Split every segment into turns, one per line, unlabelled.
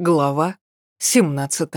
Глава 17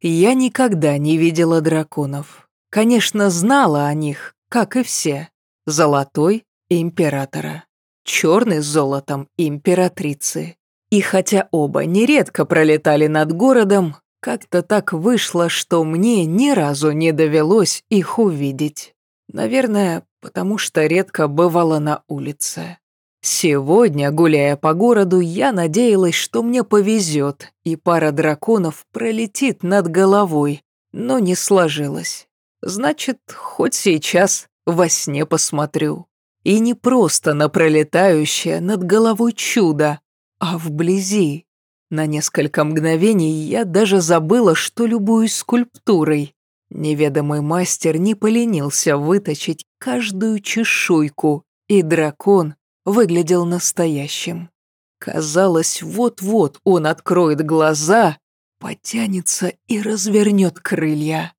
Я никогда не видела драконов. Конечно, знала о них, как и все. Золотой – императора. Черный с золотом – императрицы. И хотя оба нередко пролетали над городом, как-то так вышло, что мне ни разу не довелось их увидеть. Наверное, потому что редко бывала на улице. Сегодня, гуляя по городу, я надеялась, что мне повезет, и пара драконов пролетит над головой, но не сложилось. Значит, хоть сейчас во сне посмотрю. И не просто на пролетающее над головой чудо, а вблизи. На несколько мгновений я даже забыла, что любуюсь скульптурой. Неведомый мастер не поленился выточить каждую чешуйку, и дракон выглядел настоящим. Казалось, вот-вот он откроет глаза, потянется и развернет крылья.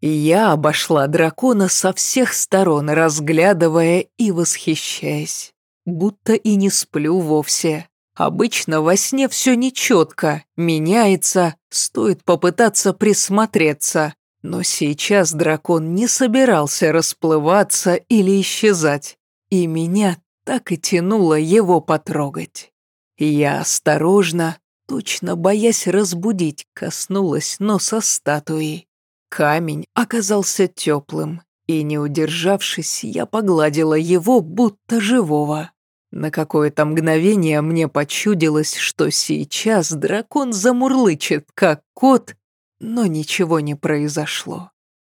Я обошла дракона со всех сторон, разглядывая и восхищаясь. Будто и не сплю вовсе. Обычно во сне все нечетко, меняется, стоит попытаться присмотреться. Но сейчас дракон не собирался расплываться или исчезать. И меня так и тянуло его потрогать. Я осторожно, точно боясь разбудить, коснулась носа статуи. Камень оказался теплым, и, не удержавшись, я погладила его, будто живого. На какое-то мгновение мне почудилось, что сейчас дракон замурлычет, как кот, но ничего не произошло.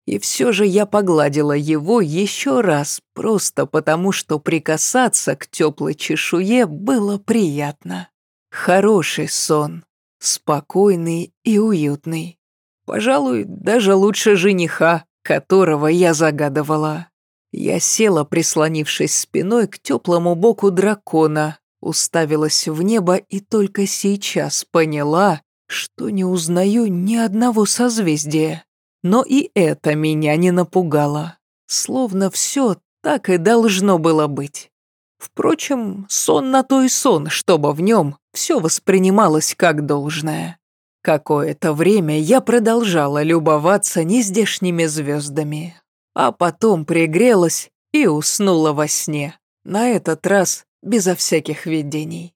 И все же я погладила его еще раз, просто потому что прикасаться к теплой чешуе было приятно. Хороший сон, спокойный и уютный. Пожалуй, даже лучше жениха, которого я загадывала. Я села, прислонившись спиной к теплому боку дракона, уставилась в небо и только сейчас поняла, что не узнаю ни одного созвездия. Но и это меня не напугало. Словно все так и должно было быть. Впрочем, сон на то и сон, чтобы в нем все воспринималось как должное. Какое-то время я продолжала любоваться нездешними звездами, а потом пригрелась и уснула во сне, на этот раз безо всяких видений.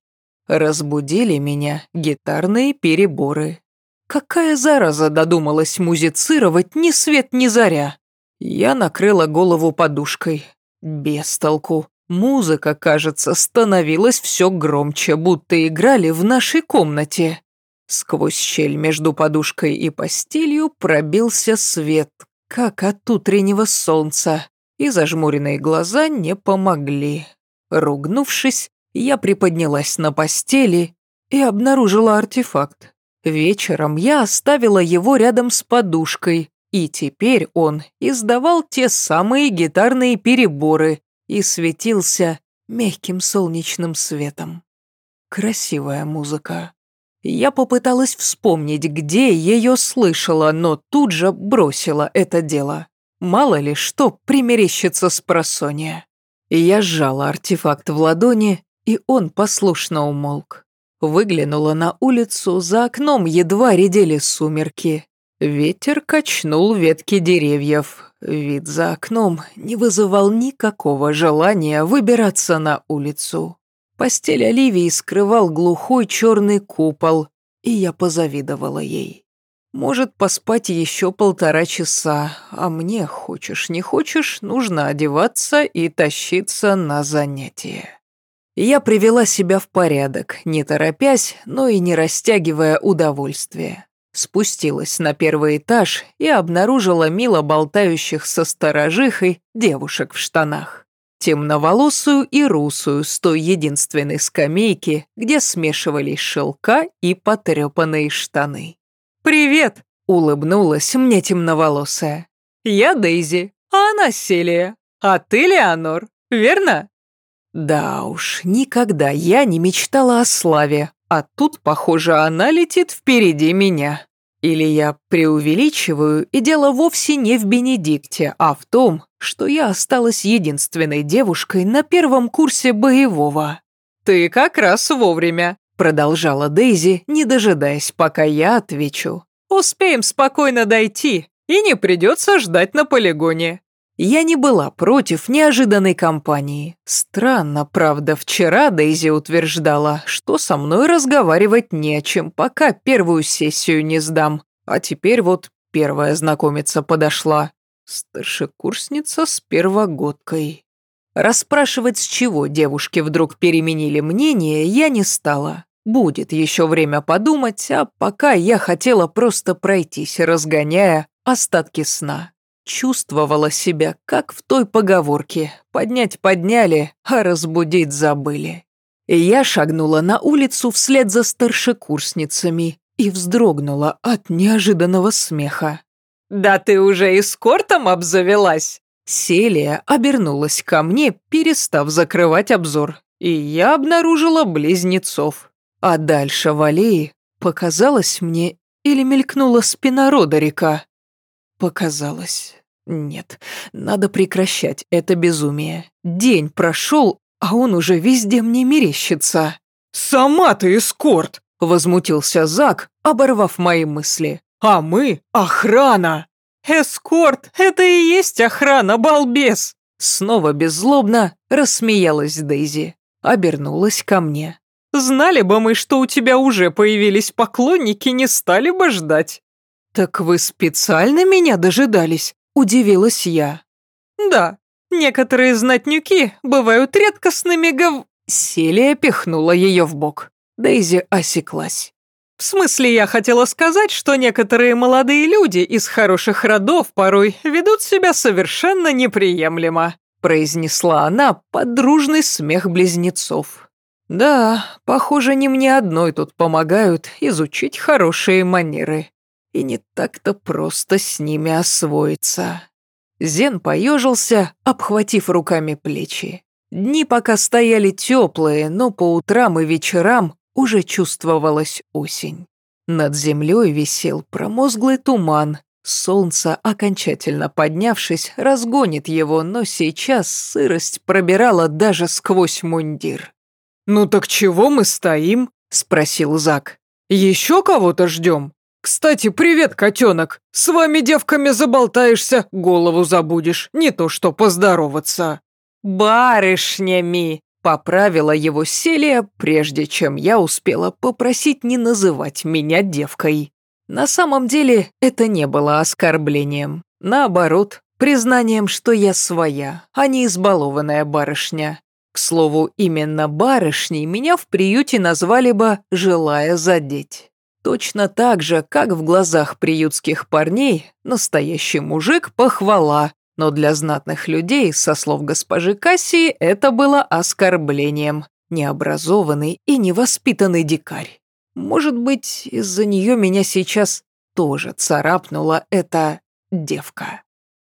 Разбудили меня гитарные переборы. Какая зараза додумалась музицировать ни свет ни заря? Я накрыла голову подушкой. Без толку. Музыка, кажется, становилась все громче, будто играли в нашей комнате. Сквозь щель между подушкой и постелью пробился свет, как от утреннего солнца, и зажмуренные глаза не помогли. Ругнувшись, я приподнялась на постели и обнаружила артефакт. Вечером я оставила его рядом с подушкой, и теперь он издавал те самые гитарные переборы и светился мягким солнечным светом. Красивая музыка. Я попыталась вспомнить, где ее слышала, но тут же бросила это дело. Мало ли что примерещится с просонья. Я сжала артефакт в ладони, и он послушно умолк. Выглянула на улицу, за окном едва редели сумерки. Ветер качнул ветки деревьев. Вид за окном не вызывал никакого желания выбираться на улицу. Постель Оливии скрывал глухой черный купол, и я позавидовала ей. Может поспать еще полтора часа, а мне, хочешь не хочешь, нужно одеваться и тащиться на занятия. Я привела себя в порядок, не торопясь, но и не растягивая удовольствие. Спустилась на первый этаж и обнаружила мило болтающих со сторожихой девушек в штанах. Темноволосую и русую с той единственной скамейки, где смешивались шелка и потрепанные штаны. «Привет!» — улыбнулась мне темноволосая. «Я Дейзи, а она Селия. А ты Леонор, верно?» Да уж, никогда я не мечтала о славе, а тут, похоже, она летит впереди меня. Или я преувеличиваю, и дело вовсе не в Бенедикте, а в том, что я осталась единственной девушкой на первом курсе боевого. «Ты как раз вовремя», продолжала Дейзи, не дожидаясь, пока я отвечу. «Успеем спокойно дойти, и не придется ждать на полигоне». Я не была против неожиданной компании. Странно, правда, вчера Дейзи утверждала, что со мной разговаривать не о чем, пока первую сессию не сдам. А теперь вот первая знакомица подошла. Старшекурсница с первогодкой. Расспрашивать, с чего девушки вдруг переменили мнение, я не стала. Будет еще время подумать, а пока я хотела просто пройтись, разгоняя остатки сна. Чувствовала себя, как в той поговорке «поднять подняли, а разбудить забыли». Я шагнула на улицу вслед за старшекурсницами и вздрогнула от неожиданного смеха. «Да ты уже эскортом обзавелась!» Селия обернулась ко мне, перестав закрывать обзор, и я обнаружила близнецов. А дальше в аллее показалось мне или мелькнула спина Родерика. Показалось. Нет, надо прекращать это безумие. День прошел, а он уже везде мне мерещится. «Сама ты эскорт!» — возмутился Зак, оборвав мои мысли. «А мы — охрана!» «Эскорт — это и есть охрана, балбес!» Снова беззлобно рассмеялась Дейзи. Обернулась ко мне. «Знали бы мы, что у тебя уже появились поклонники, не стали бы ждать». «Так вы специально меня дожидались?» – удивилась я. «Да, некоторые знатнюки бывают редкостными гов...» Селия пихнула ее в бок. Дейзи осеклась. «В смысле, я хотела сказать, что некоторые молодые люди из хороших родов порой ведут себя совершенно неприемлемо», произнесла она под дружный смех близнецов. «Да, похоже, не мне одной тут помогают изучить хорошие манеры и не так-то просто с ними освоиться. Зен поежился, обхватив руками плечи. Дни пока стояли теплые, но по утрам и вечерам уже чувствовалась осень. Над землей висел промозглый туман. Солнце, окончательно поднявшись, разгонит его, но сейчас сырость пробирала даже сквозь мундир. «Ну так чего мы стоим?» – спросил Зак. «Еще кого-то ждем?» «Кстати, привет, котенок! С вами девками заболтаешься, голову забудешь, не то что поздороваться!» «Барышнями!» — поправила его Селия, прежде чем я успела попросить не называть меня девкой. На самом деле это не было оскорблением. Наоборот, признанием, что я своя, а не избалованная барышня. К слову, именно барышней меня в приюте назвали бы «желая задеть». Точно так же, как в глазах приютских парней, настоящий мужик – похвала, но для знатных людей, со слов госпожи Кассии, это было оскорблением. Необразованный и невоспитанный дикарь. Может быть, из-за нее меня сейчас тоже царапнула эта девка.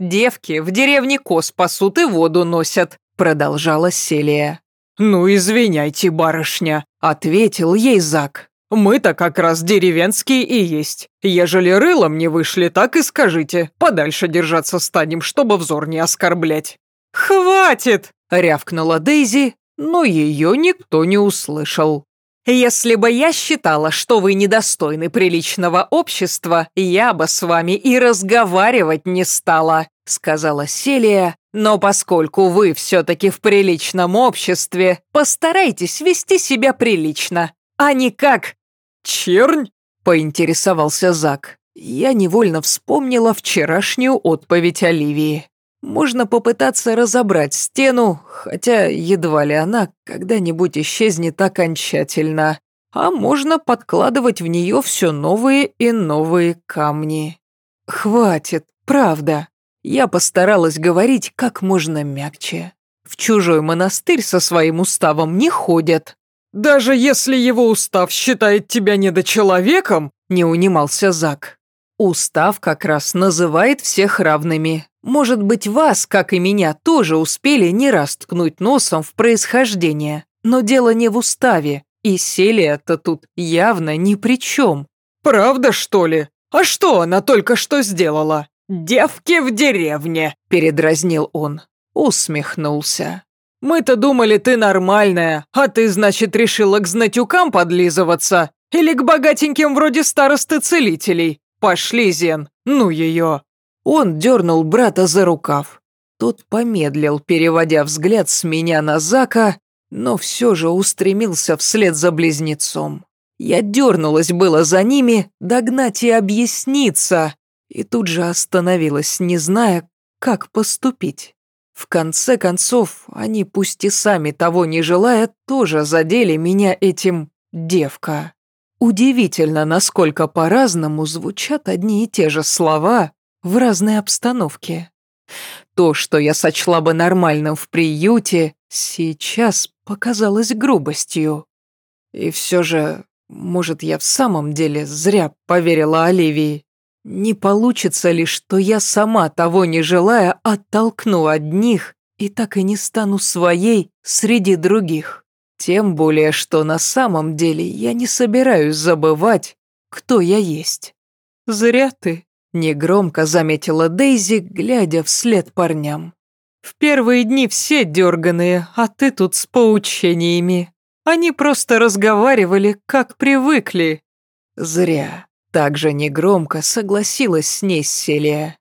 «Девки в деревне коз пасут и воду носят», – продолжала Селия. «Ну, извиняйте, барышня», – ответил ей Зак. Мы-то как раз деревенские и есть. Ежели рылом не вышли, так и скажите. Подальше держаться станем, чтобы взор не оскорблять». «Хватит!» — рявкнула Дейзи, но ее никто не услышал. «Если бы я считала, что вы недостойны приличного общества, я бы с вами и разговаривать не стала», — сказала Селия. «Но поскольку вы все-таки в приличном обществе, постарайтесь вести себя прилично, а не как «Чернь?» — поинтересовался Зак. Я невольно вспомнила вчерашнюю отповедь Оливии. Можно попытаться разобрать стену, хотя едва ли она когда-нибудь исчезнет окончательно. А можно подкладывать в нее все новые и новые камни. Хватит, правда. Я постаралась говорить как можно мягче. В чужой монастырь со своим уставом не ходят. «Даже если его устав считает тебя недочеловеком», — не унимался Зак. «Устав как раз называет всех равными. Может быть, вас, как и меня, тоже успели не раз ткнуть носом в происхождение. Но дело не в уставе, и Селия-то тут явно ни при чем». «Правда, что ли? А что она только что сделала?» «Девки в деревне», — передразнил он. Усмехнулся. Мы-то думали, ты нормальная, а ты, значит, решила к знатюкам подлизываться? Или к богатеньким вроде старосты целителей? Пошли, Зен, ну ее!» Он дернул брата за рукав. Тот помедлил, переводя взгляд с меня на Зака, но все же устремился вслед за близнецом. Я дернулась было за ними, догнать и объясниться, и тут же остановилась, не зная, как поступить. В конце концов, они, пусть и сами того не желая, тоже задели меня этим «девка». Удивительно, насколько по-разному звучат одни и те же слова в разной обстановке. То, что я сочла бы нормальным в приюте, сейчас показалось грубостью. И все же, может, я в самом деле зря поверила Оливии. Не получится ли, что я сама, того не желая, оттолкну одних и так и не стану своей среди других? Тем более, что на самом деле я не собираюсь забывать, кто я есть. «Зря ты», — негромко заметила Дейзи, глядя вслед парням. «В первые дни все дерганые, а ты тут с поучениями. Они просто разговаривали, как привыкли». «Зря», также негромко согласилась с ней Селия.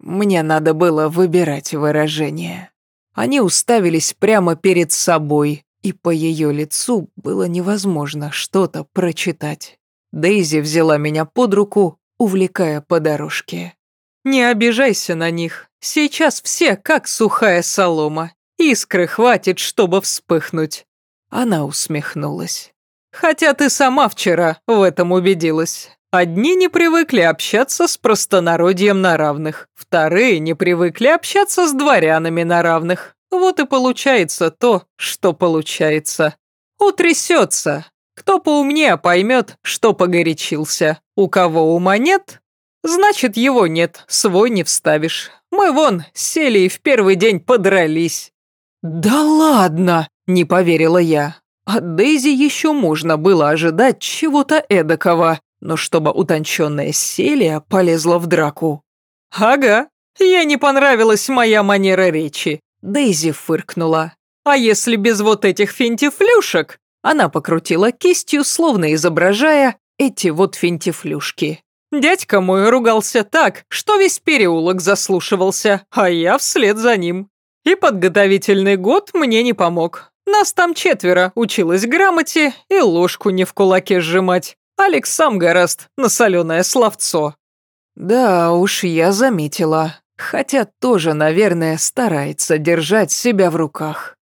Мне надо было выбирать выражение. Они уставились прямо перед собой, и по ее лицу было невозможно что-то прочитать. Дейзи взяла меня под руку, увлекая по дорожке. «Не обижайся на них. Сейчас все как сухая солома. Искры хватит, чтобы вспыхнуть». Она усмехнулась. «Хотя ты сама вчера в этом убедилась. Одни не привыкли общаться с простонародьем на равных, вторые не привыкли общаться с дворянами на равных. Вот и получается то, что получается. Утрясется. Кто поумнее поймет, что погорячился. У кого ума нет, значит его нет, свой не вставишь. Мы вон сели и в первый день подрались. «Да ладно!» – не поверила я. От Дейзи еще можно было ожидать чего-то эдакого но чтобы утонченная Селия полезла в драку. «Ага, ей не понравилась моя манера речи», — Дейзи фыркнула. «А если без вот этих финтифлюшек?» Она покрутила кистью, словно изображая эти вот финтифлюшки. Дядька мой ругался так, что весь переулок заслушивался, а я вслед за ним. И подготовительный год мне не помог. Нас там четверо, училась грамоте и ложку не в кулаке сжимать. Алекс сам гораст на соленое словцо». «Да уж, я заметила. Хотя тоже, наверное, старается держать себя в руках».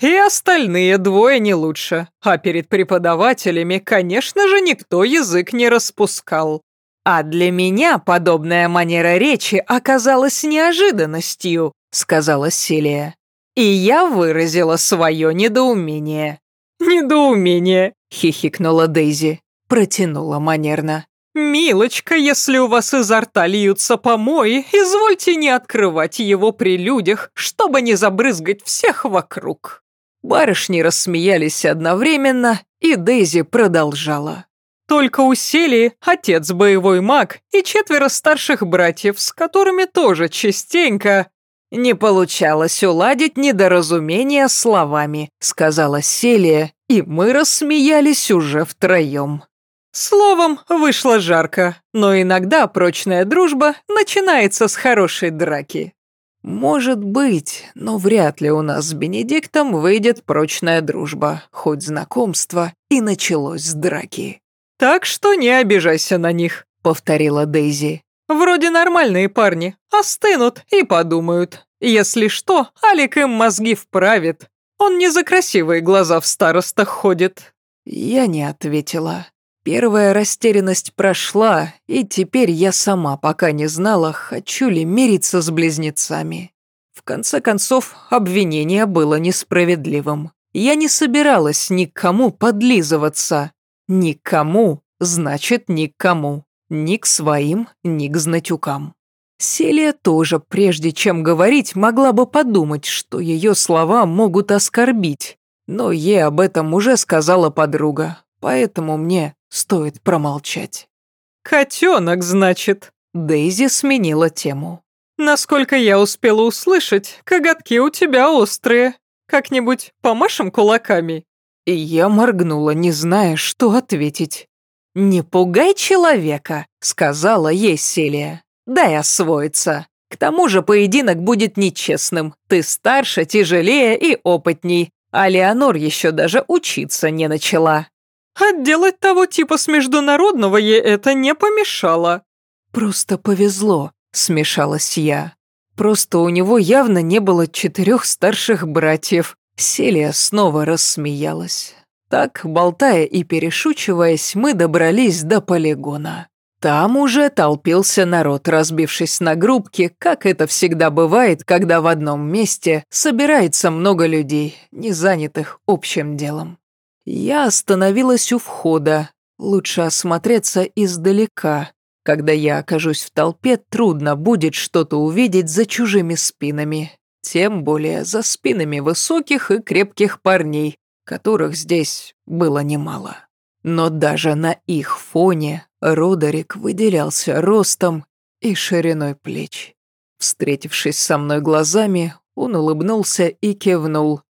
«И остальные двое не лучше. А перед преподавателями, конечно же, никто язык не распускал. А для меня подобная манера речи оказалась неожиданностью», сказала Селия. «И я выразила свое недоумение». «Недоумение», хихикнула Дейзи протянула манерно. «Милочка, если у вас изо рта льются помои, извольте не открывать его при людях, чтобы не забрызгать всех вокруг». Барышни рассмеялись одновременно, и Дейзи продолжала. «Только у Селии отец боевой маг и четверо старших братьев, с которыми тоже частенько...» «Не получалось уладить недоразумение словами», — сказала Селия, и мы рассмеялись уже втроем. Словом, вышло жарко, но иногда прочная дружба начинается с хорошей драки. Может быть, но вряд ли у нас с Бенедиктом выйдет прочная дружба, хоть знакомство и началось с драки. Так что не обижайся на них, повторила Дейзи. Вроде нормальные парни, остынут и подумают. Если что, Алик им мозги вправит. Он не за красивые глаза в старостах ходит. Я не ответила. Первая растерянность прошла, и теперь я сама пока не знала, хочу ли мириться с близнецами. В конце концов, обвинение было несправедливым. Я не собиралась никому подлизываться. Никому, значит, никому. Ни к своим, ни к знатюкам. Селия тоже, прежде чем говорить, могла бы подумать, что ее слова могут оскорбить. Но ей об этом уже сказала подруга, поэтому мне стоит промолчать. «Котенок, значит?» Дейзи сменила тему. «Насколько я успела услышать, коготки у тебя острые.
Как-нибудь помашем кулаками?»
И я моргнула, не зная, что ответить. «Не пугай человека», — сказала ей Селия. «Дай освоиться. К тому же поединок будет нечестным. Ты старше, тяжелее и опытней, а Леонор еще даже учиться не начала».
«Отделать того типа с международного ей это не помешало».
«Просто повезло», — смешалась я. «Просто у него явно не было четырех старших братьев». Селия снова рассмеялась. Так, болтая и перешучиваясь, мы добрались до полигона. Там уже толпился народ, разбившись на группки, как это всегда бывает, когда в одном месте собирается много людей, не занятых общим делом. Я остановилась у входа. Лучше осмотреться издалека. Когда я окажусь в толпе, трудно будет что-то увидеть за чужими спинами. Тем более за спинами высоких и крепких парней, которых здесь было немало. Но даже на их фоне Родерик выделялся ростом и шириной плеч. Встретившись со мной глазами, он улыбнулся и кивнул.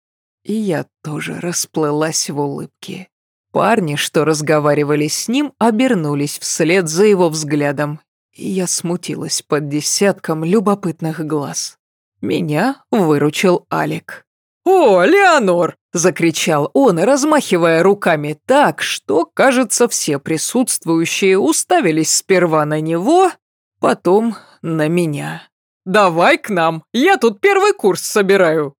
И я тоже расплылась в улыбке. Парни, что разговаривали с ним, обернулись вслед за его взглядом, и я смутилась под десятком любопытных глаз. Меня выручил Алик.
«О, Леонор!»
– закричал он, размахивая руками так, что, кажется, все присутствующие уставились сперва на него, потом на меня.
«Давай к нам, я тут первый курс собираю».